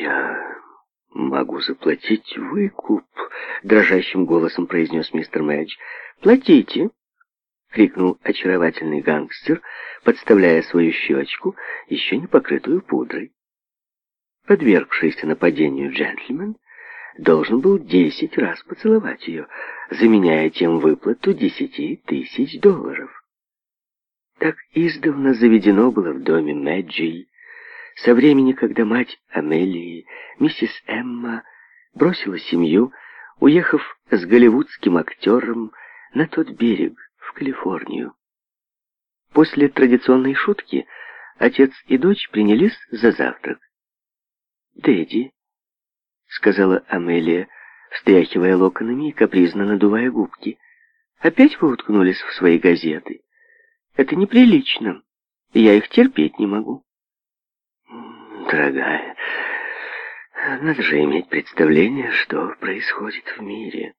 «Я могу заплатить выкуп», — дрожащим голосом произнес мистер Мэдж. «Платите», — крикнул очаровательный гангстер, подставляя свою щечку, еще не покрытую пудрой. Подвергшийся нападению джентльмен должен был десять раз поцеловать ее, заменяя тем выплату десяти тысяч долларов. Так издавна заведено было в доме Мэджи со времени, когда мать Амелии, миссис Эмма, бросила семью, уехав с голливудским актером на тот берег, в Калифорнию. После традиционной шутки отец и дочь принялись за завтрак. «Дэдди», — сказала Амелия, встряхивая локонами и капризно надувая губки, — «опять вы уткнулись в свои газеты? Это неприлично, я их терпеть не могу» дорогая, надо же иметь представление, что происходит в мире.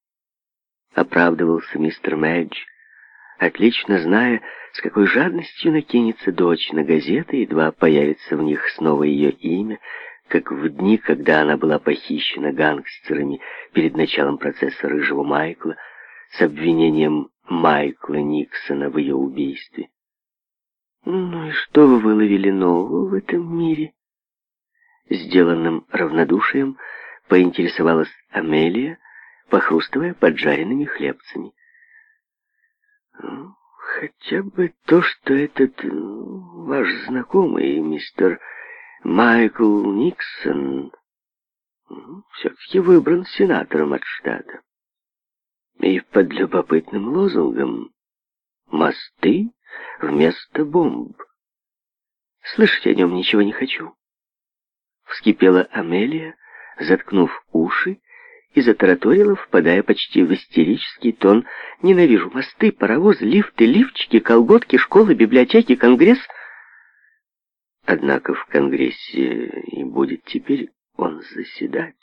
Оправдывался мистер Мэдж, отлично зная, с какой жадностью накинется дочь на газеты, едва появится в них снова ее имя, как в дни, когда она была похищена гангстерами перед началом процесса Рыжего Майкла с обвинением Майкла Никсона в ее убийстве. «Ну и что вы выловили нового в этом мире?» сделанным равнодушием, поинтересовалась Амелия, похрустывая поджаренными хлебцами. «Ну, «Хотя бы то, что этот ну, ваш знакомый, мистер Майкл Никсон, ну, все-таки выбран сенатором от штата. И под любопытным лозунгом «Мосты вместо бомб». Слышать о нем ничего не хочу вскипела Амелия, заткнув уши и затараторила, впадая почти в истерический тон. «Ненавижу мосты, паровозы, лифты, лифчики, колготки, школы, библиотеки, конгресс». Однако в конгрессе и будет теперь он заседать.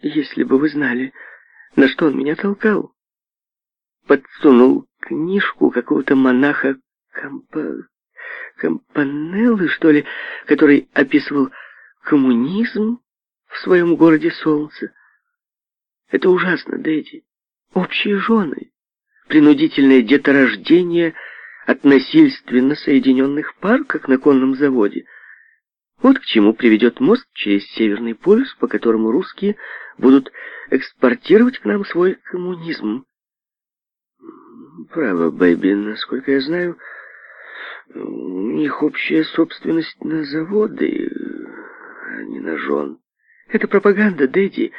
Если бы вы знали, на что он меня толкал. Подсунул книжку какого-то монаха Кампа... Кампанеллы, что ли, который описывал коммунизм в своем городе Солнце Это ужасно, Дэдди. Общие жены, принудительное деторождение от насильственно соединенных пар, как на конном заводе. Вот к чему приведет мост через Северный полюс, по которому русские будут экспортировать к нам свой коммунизм. Право, Бэби, насколько я знаю, у них общая собственность на заводы, а не на жен. Это пропаганда, Дэдди,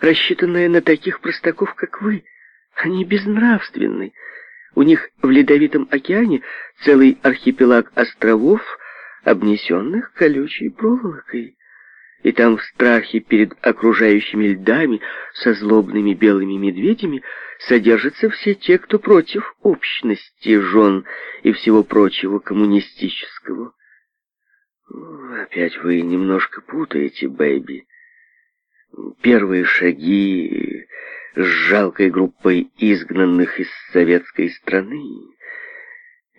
рассчитанная на таких простаков, как вы. Они безнравственны. У них в Ледовитом океане целый архипелаг островов, обнесенных колючей проволокой. И там в страхе перед окружающими льдами со злобными белыми медведями содержатся все те, кто против общности жен и всего прочего коммунистического. Опять вы немножко путаете, Бэйби. Первые шаги с жалкой группой изгнанных из советской страны,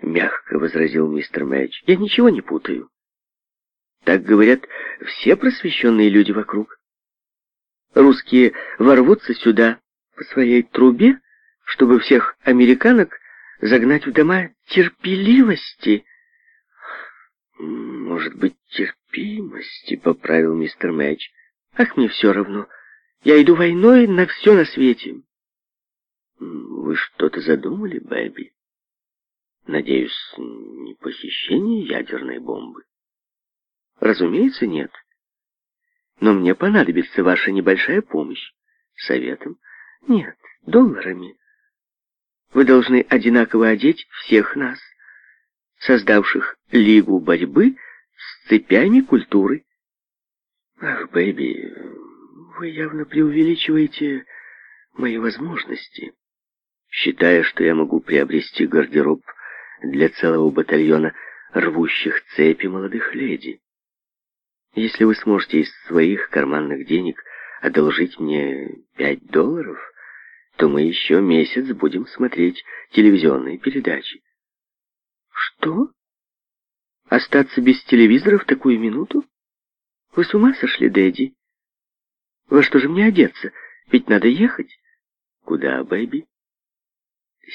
мягко возразил мистер Мэдж. Я ничего не путаю. Так говорят все просвещенные люди вокруг. Русские ворвутся сюда по своей трубе, чтобы всех американок загнать в дома терпеливости — «Может быть, терпимости», — поправил мистер Мэтч. «Ах, мне все равно. Я иду войной на все на свете». «Вы что-то задумали, Бэби? Надеюсь, не похищение ядерной бомбы?» «Разумеется, нет. Но мне понадобится ваша небольшая помощь. Советом? Нет, долларами. Вы должны одинаково одеть всех нас» создавших Лигу борьбы с цепями культуры. Ах, Бэби, вы явно преувеличиваете мои возможности, считая, что я могу приобрести гардероб для целого батальона рвущих цепи молодых леди. Если вы сможете из своих карманных денег одолжить мне пять долларов, то мы еще месяц будем смотреть телевизионные передачи. Что? Остаться без телевизора в такую минуту? Вы с ума сошли, Дэдди? Во что же мне одеться? Ведь надо ехать. Куда, Бэби?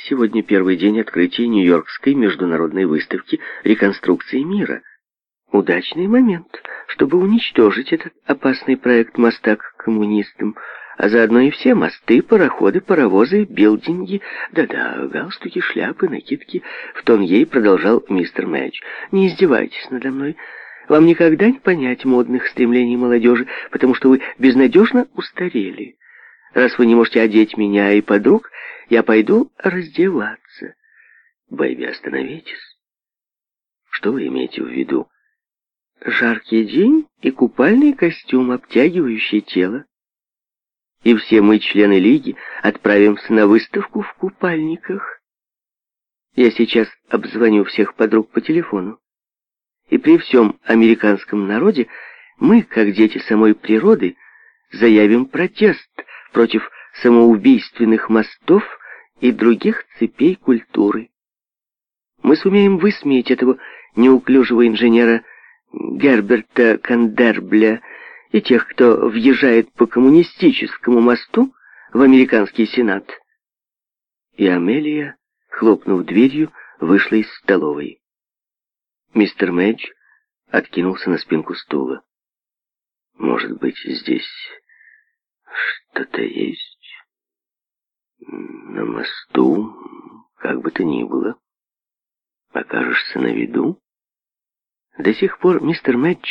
Сегодня первый день открытия Нью-Йоркской международной выставки реконструкции мира. Удачный момент, чтобы уничтожить этот опасный проект моста к коммунистам – а заодно и все мосты, пароходы, паровозы, билдинги, да-да, галстуки, шляпы, накидки. В тон ей продолжал мистер Мэтч. «Не издевайтесь надо мной. Вам никогда не понять модных стремлений молодежи, потому что вы безнадежно устарели. Раз вы не можете одеть меня и подруг, я пойду раздеваться». «Бэйби, остановитесь». «Что вы имеете в виду?» «Жаркий день и купальный костюм, обтягивающий тело» и все мы, члены лиги, отправимся на выставку в купальниках. Я сейчас обзвоню всех подруг по телефону. И при всем американском народе мы, как дети самой природы, заявим протест против самоубийственных мостов и других цепей культуры. Мы сумеем высмеять этого неуклюжего инженера Герберта Кандербля, и тех, кто въезжает по коммунистическому мосту в американский сенат. И Амелия, хлопнув дверью, вышла из столовой. Мистер Мэдж откинулся на спинку стула. «Может быть, здесь что-то есть? На мосту, как бы то ни было, окажешься на виду?» До сих пор мистер Мэдж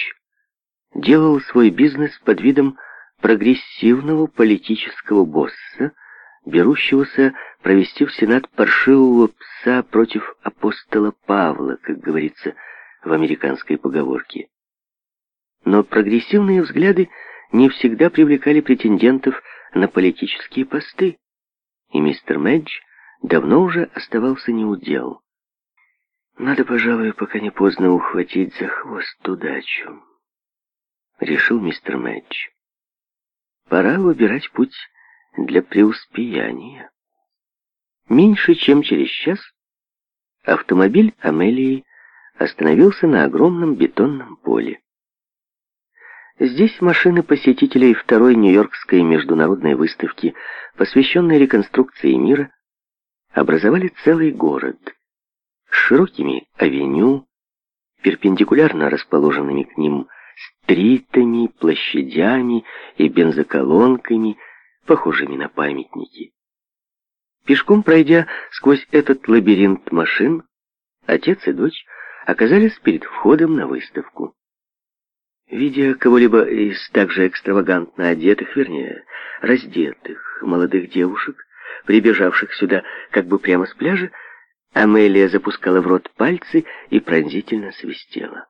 делал свой бизнес под видом прогрессивного политического босса, берущегося провести в Сенат паршивого пса против апостола Павла, как говорится в американской поговорке. Но прогрессивные взгляды не всегда привлекали претендентов на политические посты, и мистер Мэдж давно уже оставался неудел. Надо, пожалуй, пока не поздно ухватить за хвост удачу решил мистер Мэтч. Пора выбирать путь для преуспеяния. Меньше чем через час автомобиль Амелии остановился на огромном бетонном поле. Здесь машины посетителей второй Нью-Йоркской международной выставки, посвященной реконструкции мира, образовали целый город с широкими авеню, перпендикулярно расположенными к ним стритами, площадями и бензоколонками, похожими на памятники. Пешком пройдя сквозь этот лабиринт машин, отец и дочь оказались перед входом на выставку. Видя кого-либо из также экстравагантно одетых, вернее, раздетых молодых девушек, прибежавших сюда как бы прямо с пляжа, Амелия запускала в рот пальцы и пронзительно свистела.